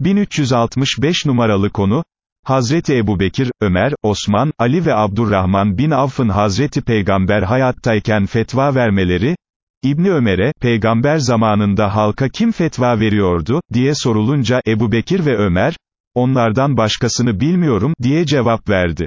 1365 numaralı konu, Hazreti Ebu Bekir, Ömer, Osman, Ali ve Abdurrahman bin Avf'ın Hazreti Peygamber hayattayken fetva vermeleri, İbni Ömer'e, peygamber zamanında halka kim fetva veriyordu, diye sorulunca, Ebu Bekir ve Ömer, onlardan başkasını bilmiyorum, diye cevap verdi.